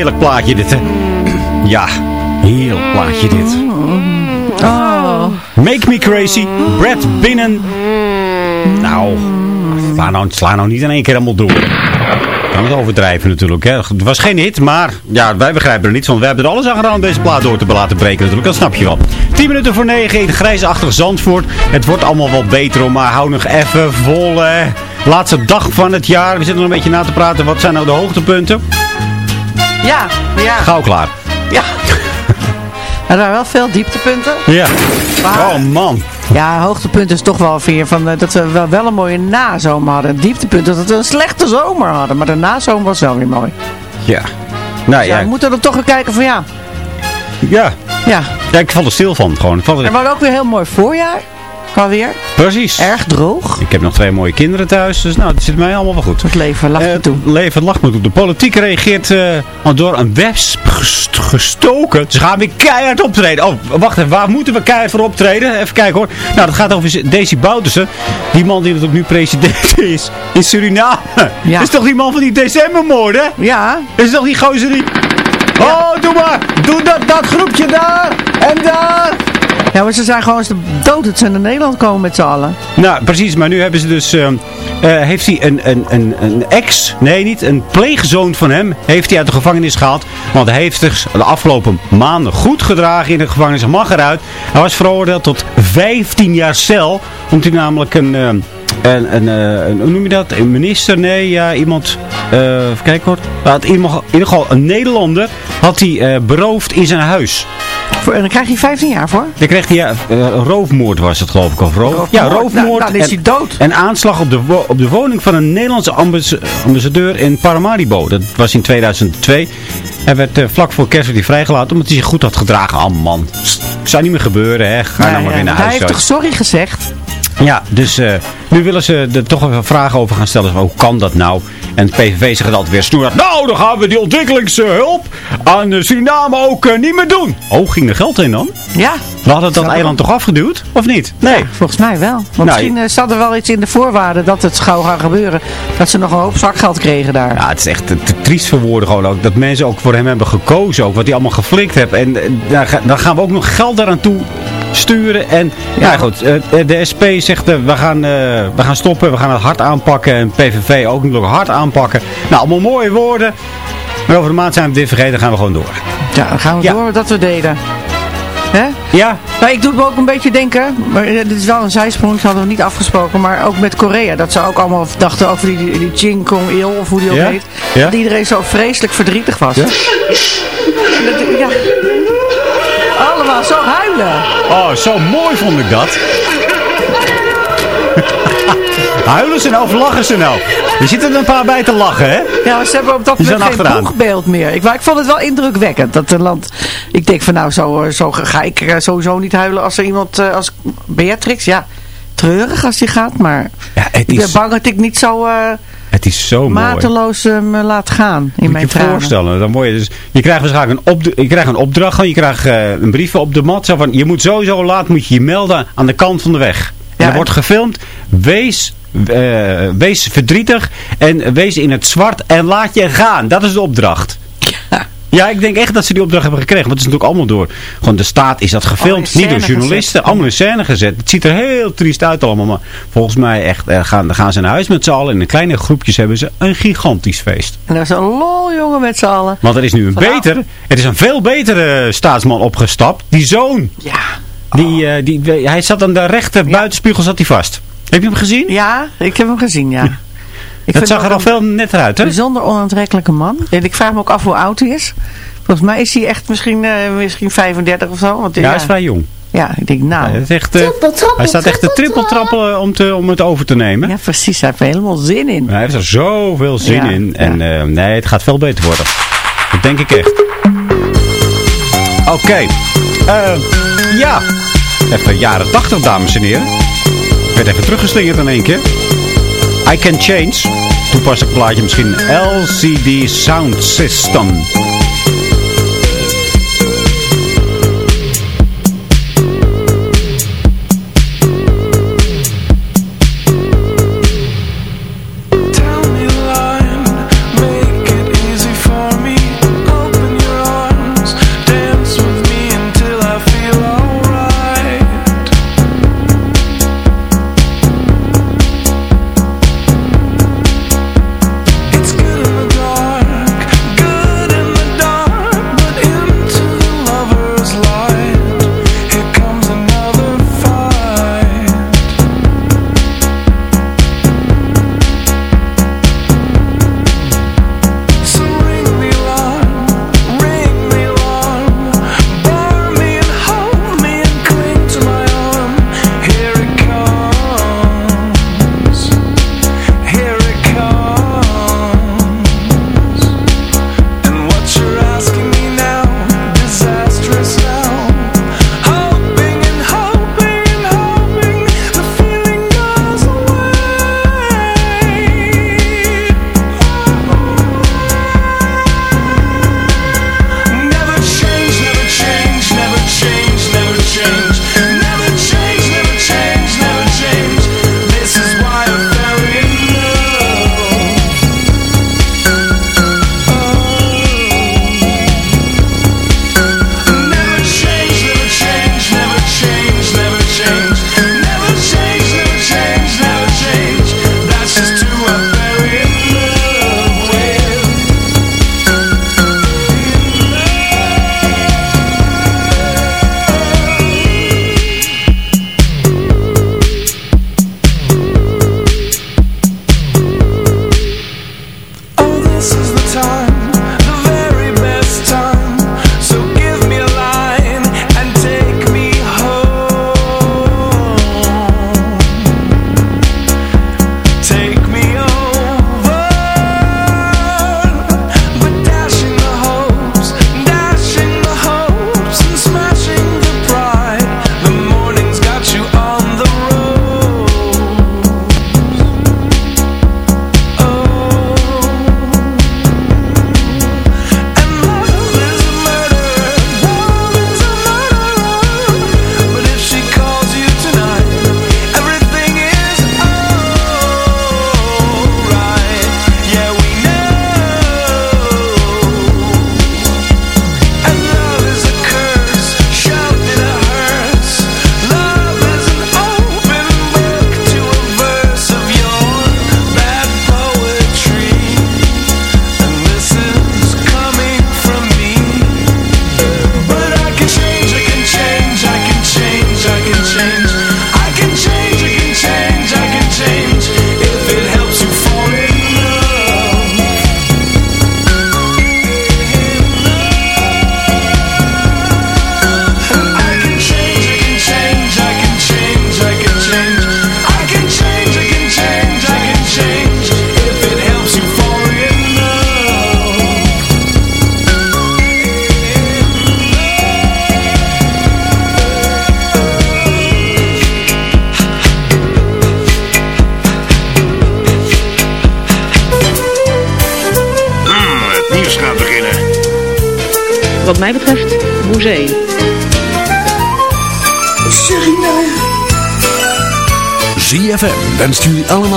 Heerlijk plaatje dit, hè. Ja, heerlijk plaatje dit. Oh. Make Me Crazy, Brad Binnen. Nou, sla nou, sla nou niet in één keer helemaal door. Kan het overdrijven natuurlijk. Hè. Het was geen hit, maar ja, wij begrijpen er niets van. We hebben er alles aan gedaan om deze plaat door te laten breken natuurlijk. Dat snap je wel. 10 minuten voor 9 in grijsachtig Zandvoort. Het wordt allemaal wel beter maar hou nog even vol. Hè. Laatste dag van het jaar. We zitten nog een beetje na te praten. Wat zijn nou de hoogtepunten? Ja, ja. Gauw klaar. Ja. (laughs) Er waren wel veel dieptepunten. Ja. Maar- Oh man. Ja, hoogtepunt is toch wel weer van, eh, dat we wel, wel een mooie nazomer hadden. Dieptepunt is dat we een slechte zomer hadden. Maar de nazomer was wel weer mooi. Ja. Nou Ja, ja. we moeten er toch weer kijken van ja. Ja. Ja. Ja, ik val er stil van gewoon. Ik val er... Er was ook weer een heel mooi voorjaar. Alweer. Precies. Erg droog. Ik heb nog twee mooie kinderen thuis, dus nou, het zit mij allemaal wel goed. Het leven lacht me toe. Het leven lacht me toe. De politiek reageert eh, door een wesp gest- gestoken. Ze gaan weer keihard optreden. Oh, wacht even, waar moeten we keihard voor optreden? Even kijken hoor. Nou, dat gaat over Daisy Boutersen. Die man die natuurlijk nu president (laughs) is in Suriname. Ja. is toch die man van die decembermoord, hè? Ja. Is toch die gozer die... Oh, doe maar! Doe dat, dat groepje daar! En daar! Ja, maar ze zijn gewoon eens dood dat ze naar Nederland komen met z'n allen. Nou, precies. Maar nu hebben ze dus... ehm, eh, heeft hij een, een, een, een ex... Nee, niet. Een pleegzoon van hem... Heeft hij uit de gevangenis gehaald. Want hij heeft zich de afgelopen maanden goed gedragen in de gevangenis. Hij mag eruit. Hij was veroordeeld tot 15 jaar cel. Omdat hij namelijk een... ehm, een, eh, een, hoe noem je dat? Een minister? Nee, ja, iemand... eh even kijken hoor. In ieder geval- een Nederlander... Had hij beroofd in zijn huis. En dan krijg je 15 jaar voor. Dan kreeg hij, ja, eh, roofmoord was het geloof ik, of roof. Roofmoord. Ja, Nou, roofmoord. nou, dan is hij dood. En aanslag op de, op de woning van een Nederlandse ambas- ambassadeur in Paramaribo. Dat was in 2002. Hij werd eh, vlak voor kerst vrijgelaten omdat hij zich goed had gedragen. Oh man, zou niet meer gebeuren hè. Ga nou maar ja, weer naar huis. hij heeft toch sorry gezegd? Ja, dus eh, nu willen ze er toch even vragen over gaan stellen. Hoe kan dat nou? En het PVV zegt altijd weer snoer. Nou, dan gaan we die ontwikkelingshulp aan eh, Suriname ook eh, niet meer doen. Oh, ging er geld in dan? Ja. We hadden dat eiland toch afgeduwd? Of niet? Nee. Volgens mij wel. Want Nou, misschien eh, zat er wel iets in de voorwaarden dat het gauw gaat gebeuren. Dat ze nog een hoop zakgeld kregen daar. Ja, het is echt te, te triest voor woorden gewoon ook. Dat mensen ook voor hem hebben gekozen. Ook wat hij allemaal geflikt heeft. En eh, daar, gaan we ook nog geld daaraan toe sturen. En ja, goed, eh, de SP zegt uh, we, gaan, uh, we gaan stoppen, we gaan het hard aanpakken. En PVV ook natuurlijk hard aanpakken. Nou, allemaal mooie woorden. Maar over de maand zijn we dit vergeten, gaan we gewoon door. Ja, dan gaan we Ja. door dat we deden. Hè? Ja. Nou, ik doe het me ook een beetje denken, maar eh, dit is wel een zijsprong, dat hadden we niet afgesproken, maar ook met Korea, dat ze ook allemaal dachten over die, die, die Jin Kong Il, of hoe die ook Ja? heet, Ja? dat iedereen zo vreselijk verdrietig was. Ja? Dat- ja. Allemaal zo huilen. Oh, zo mooi vond ik dat. (laughs) Huilen ze nou of lachen ze nou? Er zitten er een paar bij te lachen, hè? Ja, ze hebben op dat moment geen boegbeeld meer. Ik, maar ik vond het wel indrukwekkend. Dat een land... Ik denk van nou, zo, zo ga ik eh, sowieso niet huilen als er iemand eh, als Beatrix... Ja, treurig als die gaat, maar... Ja, het Ik ben is, bang dat ik niet zo eh, het is zo mooi. mateloos me laat gaan in Moet mijn je je tranen. voorstellen. Dan word je, dus, je krijgt waarschijnlijk een, opd je krijgt een opdracht. Je krijgt eh, een brief op de mat. Zo van, je moet sowieso laat moet je je melden aan de kant van de weg. En er wordt gefilmd. Wees, eh, wees verdrietig. En wees in het zwart. En laat je gaan. Dat is de opdracht. Ja, ik denk echt dat ze die opdracht hebben gekregen. Want het is natuurlijk allemaal door. Gewoon de staat is dat gefilmd. Oh, in niet door journalisten. gezet. Allemaal in scène gezet. Het ziet er heel triest uit allemaal. Maar volgens mij echt, eh, gaan, gaan ze naar huis met z'n allen. En in kleine groepjes hebben ze een gigantisch feest. En dat is een lol jongen met z'n allen. Want er is nu een beter, er is een veel betere staatsman opgestapt. Die zoon. Ja. Die, eh, die, hij zat aan de rechter buitenspiegel zat hij vast. Heb je hem gezien? Ja, ik heb hem gezien, ja. (laughs) Vind zag er al veel netter uit, hè? Een bijzonder onaantrekkelijke man. En ik vraag me ook af hoe oud hij is. Volgens mij is hij echt misschien, eh, misschien 35 of zo. Want, Ja, hij is vrij jong. Ja, ik denk nou. Echt, eh, hij staat echt te trippeltrappelen om, te, om het over te nemen. Ja, precies. Hij heeft er helemaal zin in. Hij heeft er zoveel zin Ja, in. En eh, nee, het gaat veel beter worden. Dat denk ik echt. Oké. Eh, ja. Even jaren 80, dames en heren. Ik werd even teruggeslingerd in één keer. I Can Change. Toepasselijk plaatje misschien. LCD Sound System.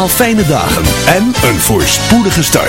Fijne dagen en een voorspoedige start.